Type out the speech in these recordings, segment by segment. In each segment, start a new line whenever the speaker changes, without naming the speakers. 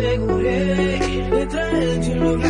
seguré detrás de un lugar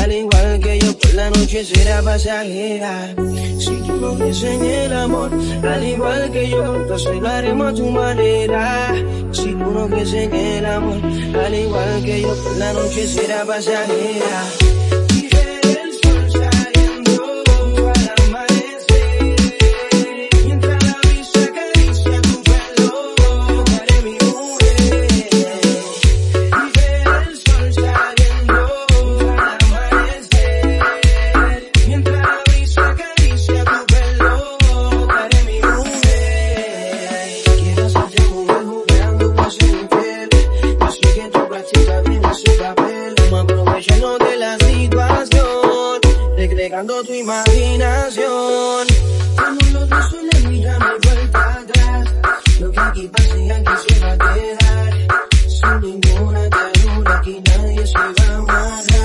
al igual que yo, por la noche será pasajera. Si tú no crees en el amor, al igual que yo, entonces lo haremos a tu manera. Si tú no crees en el amor, al igual que yo, por la noche será pasajera. Usando tu imaginación. Como lo que suele mirar, me vuelta atrás. Lo que aquí pasa ya quisiera quedar. Sin ninguna ternura, aquí nadie se va a amarrar.